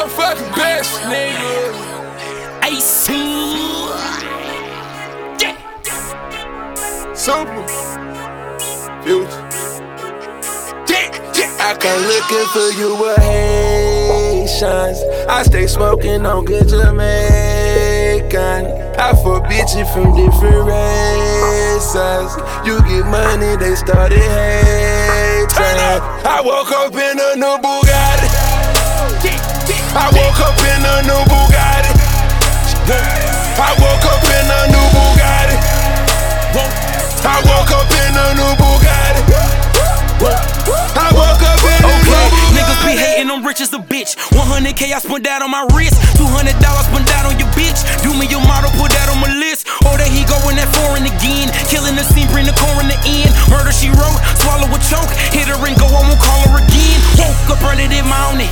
motherfucking best, nigga. AC. Yeah. Super. Future. I come looking for you with Haitians. I stay smoking on good Jamaican. I fuck bitches from different races. You get money, they started hating. I woke up in a new Bugatti. I woke up in a new Bugatti. I woke up in a new Bugatti. I woke up in a new Bugatti. I woke up in a new Okay, Bugatti. niggas be hating, I'm rich as a bitch. 100k I spent that on my wrist. 200 dollars spent that on your bitch. Do me your model, put that on my list. Oh, there he going that foreign again. Killing the scene, bring the core in the end. Murder she wrote, swallow a choke. Hit her and go, I won't call her again. Woke up early this morning.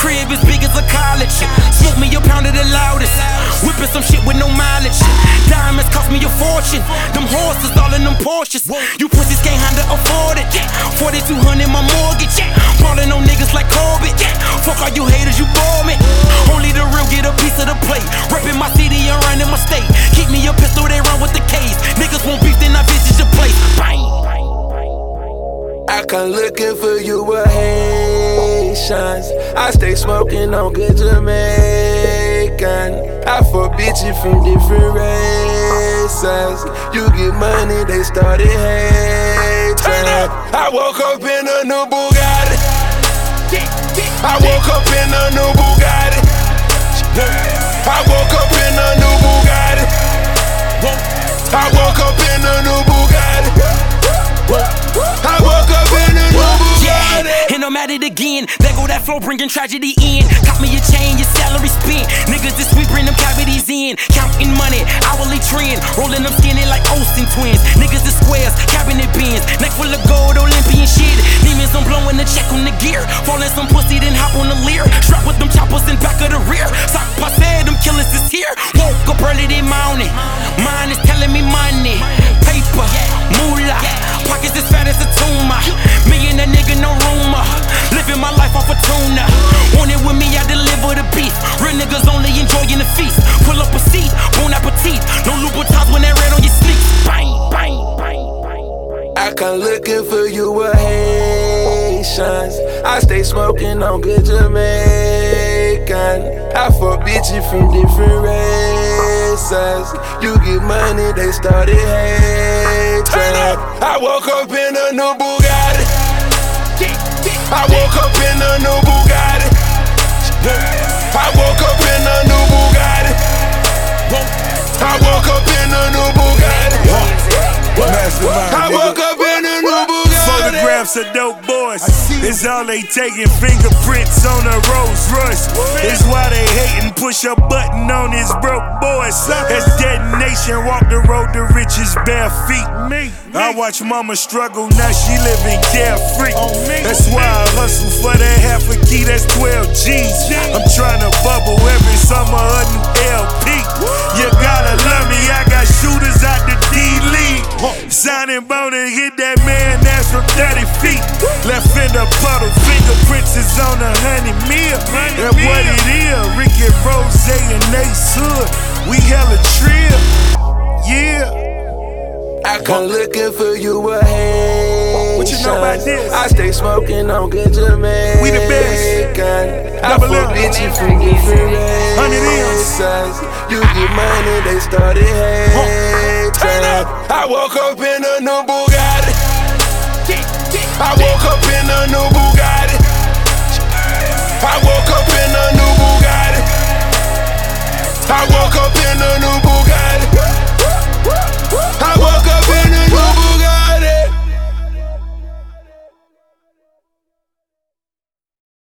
Crib as big as a college. Smoke me a pound of the loudest. Whipping some shit with no mileage. Diamonds cost me a fortune. Them horses all in them Porsches. You pussies can't handle afford it. 4200 my mortgage. Ballin' on niggas like Corbett. Fuck all you haters, you bore me. Only the real get a piece of the plate. Reppin' my city and running my state. Keep me a pistol, they run with the case. Niggas want beef, then I visit your place. Bang. I come looking for you with Haitians. I stay smoking on good Jamaican. I fuck bitches from different races. You get money, they started hating. I woke up in a new Bugatti. I woke up in a new Bugatti. I woke up in a new I'm at it again. There go that flow, bringing tragedy in. Cop me a chain, your salary spent. Niggas this week bring them cavities in. Counting money, hourly trend. Rolling them skinny like Olsen twins. Niggas the squares, cabinet bins. Neck full of gold, Olympian shit. Demons, I'm blowing the check on the gear. Falling some pussy, then hop on the bang. I come looking for you with Haitians. I stay smoking on good Jamaican. I fuck bitches from different races. You get money, they started hating. I woke up in a new Bugatti. I woke up in a new Bugatti. I woke up in a new Bugatti. I woke up in a new Bugatti. I woke Of dope boys. It's all they taking. Fingerprints on a Rolls Royce. It's why they hating. Push a button on his broke boys. As detonation, walk the road to riches bare feet. I watch mama struggle, now she living carefree. That's why I hustle for that half a key, that's 12 G's. I'm trying to bubble every summer a new LP. You gotta love me, I got shooters out the D League. Signing bone and hit that man from 30 feet. Left in the puddle, fingerprints is on a honey meal. That's what it is. Ricky Rose and Ace Hood. We hella trill. Yeah. I come looking for you a Haitians. What you know about this? I stay smoking on good Jamaican. We the best. I Double fuck M. bitches from different Hundred M's. races. You get money, they started hating. I woke up in I woke up in a new world.